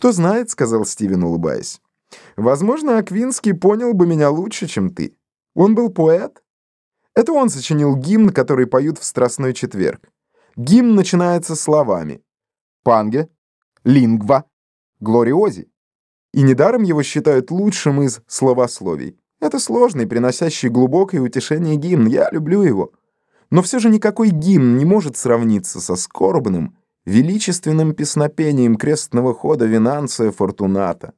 «Кто знает», — сказал Стивен, улыбаясь. «Возможно, Аквинский понял бы меня лучше, чем ты. Он был поэт. Это он сочинил гимн, который поют в Страстной четверг. Гимн начинается словами «Панге», «Лингва», «Глориози». И недаром его считают лучшим из словословий. Это сложный, приносящий глубокое утешение гимн. Я люблю его. Но все же никакой гимн не может сравниться со скорбным, величественным песнопением крестного хода Винанция Фортуната.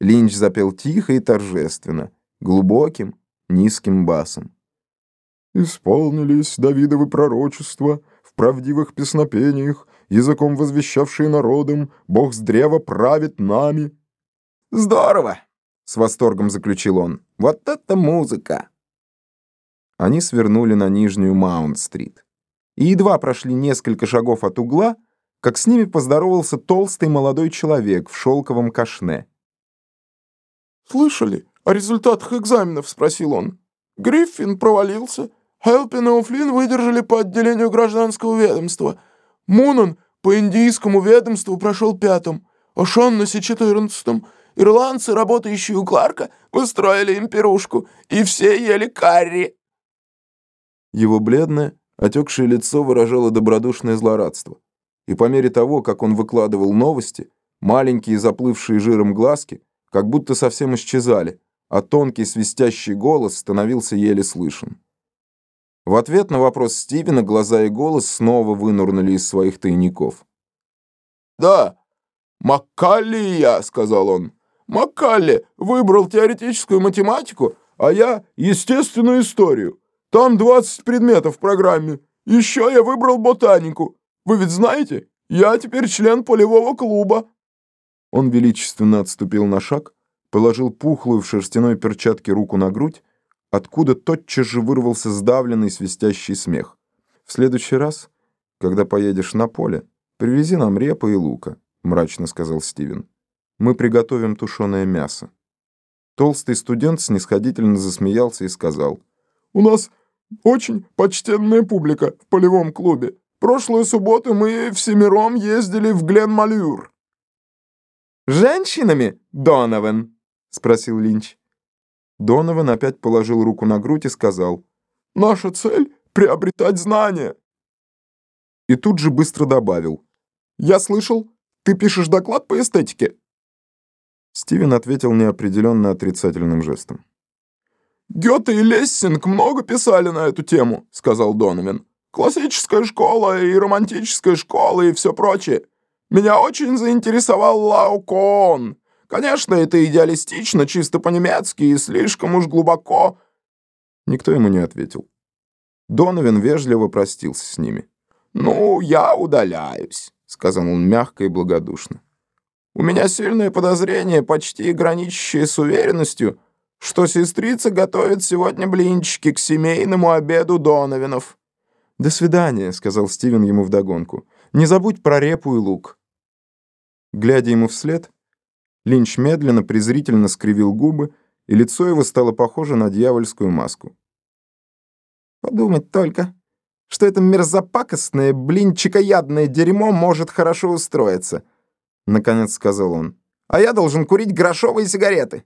Линч запел тихо и торжественно, глубоким, низким басом. «Исполнились Давидовы пророчества в правдивых песнопениях, языком возвещавшие народом, Бог с древа правит нами». «Здорово!» — с восторгом заключил он. «Вот это музыка!» Они свернули на нижнюю Маунт-стрит. И едва прошли несколько шагов от угла, как с ними поздоровался толстый молодой человек в шелковом кашне. «Слышали о результатах экзаменов?» — спросил он. «Гриффин провалился, Хелпин и Офлин выдержали по отделению гражданского ведомства, Мунан по индийскому ведомству прошел пятым, О'Шоннесси четырнадцатым, ирландцы, работающие у Кларка, устроили им пирушку, и все ели карри». Его бледное, отекшее лицо выражало добродушное злорадство. И по мере того, как он выкладывал новости, маленькие заплывшие жиром глазки как будто совсем исчезали, а тонкий свистящий голос становился еле слышен. В ответ на вопрос Стивена глаза и голос снова вынурнули из своих тайников. «Да, Маккалли и я», — сказал он. «Маккалли выбрал теоретическую математику, а я — естественную историю. Там 20 предметов в программе. Еще я выбрал ботанику. Вы ведь знаете, я теперь член полевого клуба». Он величественно отступил на шаг, положил пухлую в шерстяной перчатке руку на грудь, откуда тотчас же вырвался сдавленный свистящий смех. «В следующий раз, когда поедешь на поле, привези нам репы и лука», — мрачно сказал Стивен. «Мы приготовим тушеное мясо». Толстый студент снисходительно засмеялся и сказал. «У нас очень почтенная публика в полевом клубе. Прошлую субботу мы всемиром ездили в Гленмалюр». «Женщинами, Донован?» — спросил Линч. Донован опять положил руку на грудь и сказал. «Наша цель — приобретать знания». И тут же быстро добавил. «Я слышал, ты пишешь доклад по эстетике?» Стивен ответил неопределенно отрицательным жестом. «Гёте и Лессинг много писали на эту тему», — сказал Донован. «Классическая школа и романтическая школа и все прочее. Меня очень заинтересовал Лаукон. Конечно, это идеалистично, чисто по-немецки и слишком уж глубоко». Никто ему не ответил. Донован вежливо простился с ними. «Ну, я удаляюсь», — сказал он мягко и благодушно. «У меня сильное подозрение, почти граничащее с уверенностью, что сестрица готовит сегодня блинчики к семейному обеду Доновинов». «До свидания», — сказал Стивен ему вдогонку. «Не забудь про репу и лук». Глядя ему вслед, Линч медленно, презрительно скривил губы, и лицо его стало похоже на дьявольскую маску. «Подумать только, что это мерзопакостное, блинчикоядное дерьмо может хорошо устроиться», — наконец сказал он. «А я должен курить грошовые сигареты».